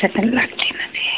Second લાગતી નથી.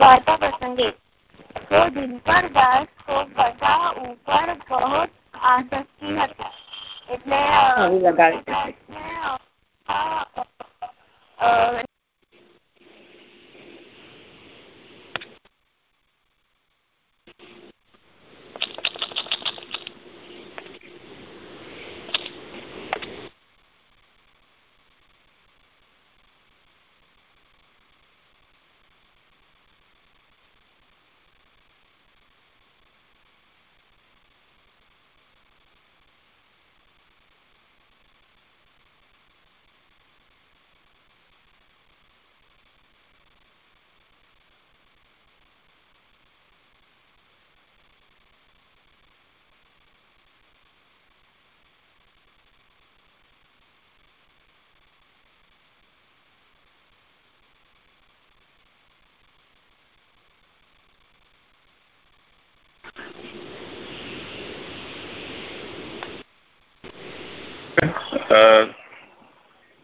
વાર્તા પ્રસંગે તો દિનકર દાસ તો બધા ઉપર બહુ આસક્તિ હતા. એટલે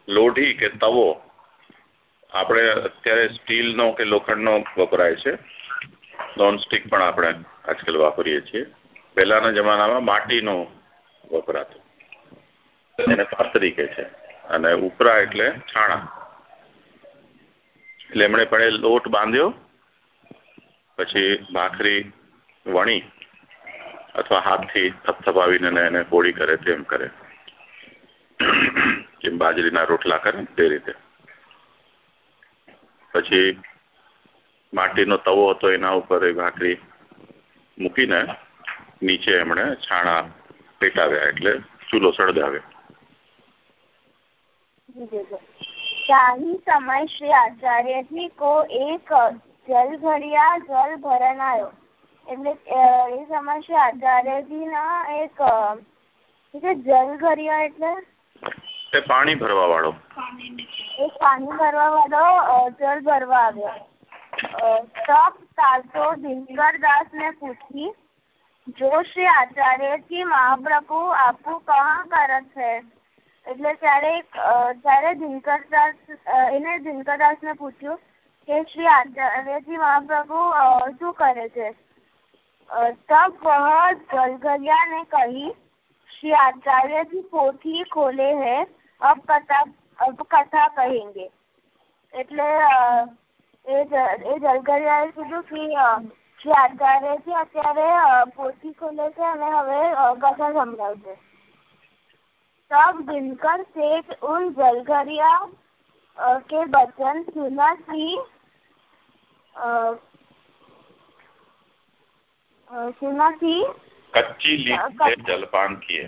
લોઢી કે તવો આપણે અત્યારે સ્ટીલનો કે લોખંડનો વપરાય છે. નોનસ્ટિક પણ આપણે આજકાલ વાપરીએ છીએ. પહેલાના જમાનામાં માટીનો વપરાતો. એને પાતરી કે છે. અને ઉપરા એટલે છાણા. એટલે એમણે પણ લોટ બાંધ્યો. પછી ભાખરી વણી અથવા હાથથી થપથપાવીને એને હોળી કરે તેમ કરે. જેમ બાજરીના રોટલા કરે તે રીતે. પછી માટીનો તવો હતો એના ઉપર એ ભાખરી મૂકીને નીચે એમણે છાણા પેટાવ્યા એટલે ચૂલો સળગાવ્યો. શાહી સમય શ્રી આચાર્યજી કો એક જલ ભર્યા જલ ભરનાયો. એટલે એ સમસ્યા શ્રી આચાર્યજી ના એક જલ ભર્યા એટલે? એ પાણી ભરવા વાળો એક પાણી ભરવા વાળો જલ ભરવા આવ્યો. ને પૂછી જો શ્રી આચાર્યજી મહાપ્રભુ આપુ કહા કરે છે? એટલે ત્યારે ત્યારે દિનકરદાસ એને દિનકરદાસ ને પૂછ્યું કે શ્રી આચાર્યજી મહાપ્રભુ શું કરે છે? तब वह जलगरिया ने कही श्री आचार्य जी पोथी खोले है अब कथा अब कथा कहेंगे એટલે એ જલગરિયાએ કીધું કે શ્રી આચાર્યજી અત્યારે પોથી ખોલે છે અને હવે કથા સંભળાવશે तब दिनकर सेठ उन जलघरिया के बचन सुना कि કચ્ચી લીટ જલપાન કીએ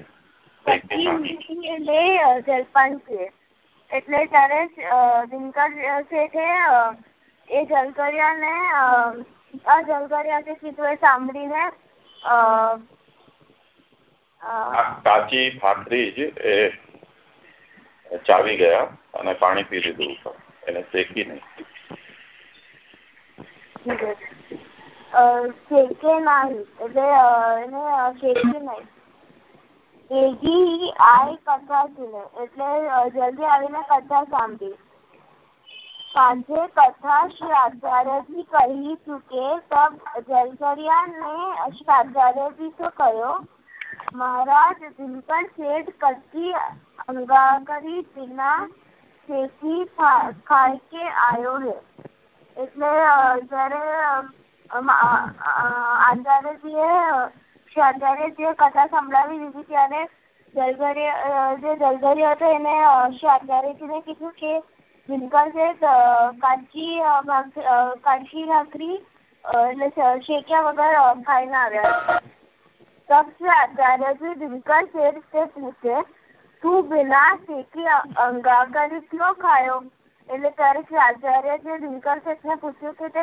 એટલે જલપાન છે એટલે ત્યારે દિનકર શેઠે એ જલકરિયા ને આ જલકરિયા જે કીધું એ સાંભળીને કાચી ભાખરી જ એ ચાવી ગયા અને પાણી પી લીધું એને શેકી નહીં. શેકે નહીં એટલે એને શેકી નહીં ભેગી આઈ કથા સુને એટલે જલ્દી આવીને કથા સાંભળી સાંજે કથા શ્રી આચાર્યજી કહી ચૂકે તબ જલકરિયા ને શ્રી આચાર્યજી તો કહ્યો મહારાજ દિનકર શેઠ કચ્છી અંગાકરી બિના શેકી ખાઈ કે આયો હે એટલે જયારે આચાર્યજીએ શ્રી આચાર્યજીએ કથા સંભળાવી દીધી ત્યારે જલધરી જે જલધરી હતો એને શ્રી આચાર્યજીને કીધું કે દિનકર જે કાચી કાચી નાખરી શેક્યા વગર ખાઈને આવ્યા તબ શ્રી આચાર્યજી દિનકર જે રીતે પૂછે, તું બિના શેકી અંગાકારી ક્યો ખાયો? એટલે ત્યારે શ્રી આચાર્યજી દિનકર શેઠને પૂછ્યું કે તે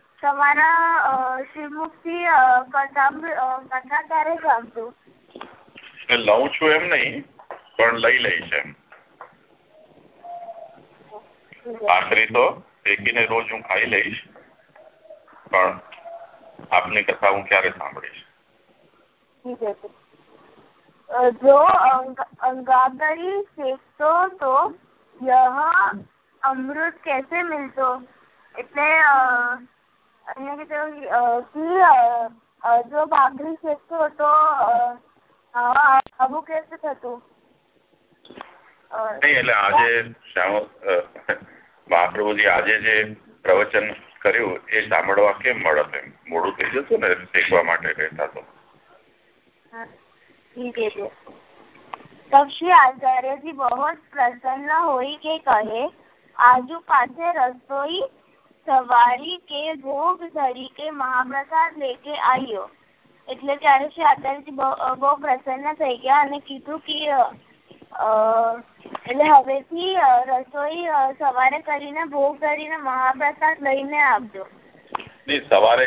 તમારા શ્રીમુખથી કથા કથા ક્યારે સાંભળું લઉં છું એમ નહીં પણ લઈ લઈશ એમ ભાખરી તો શેકીને રોજ હું ખાઈ લઈશ પણ આપની કથા હું ક્યારે સાંભળીશ जो अंगाकरी सेकतो तो यह अमृत कैसे मिलतो એટલે અહીંયા કીધું કે જો ભાખરી શેકતો હતો આવું કેસે થતું નહીં એટલે આજે મહાપ્રભુજી આજે જે પ્રવચન કર્યું એ સાંભળવા કેમ મળત એમ મોડું થઈ જતું ને શીખવા માટે રહેતા તો ठीक है तब श्री आचार्य जी बहुत प्रसन्न हुई के कहे आजू पासे रसोई સવારી કે ભોગ તરીકે મહાપ્રસાદ લેકે આવ્યો એટલે ત્યારે શ્રી આચાર્યજી બહુ પ્રસન્ન થઈ ગયા અને કીધું કે એટલે હવેથી રસોઈ સવારે કરીને ભોગ કરીને મહાપ્રસાદ લઈને આવજો. સવારે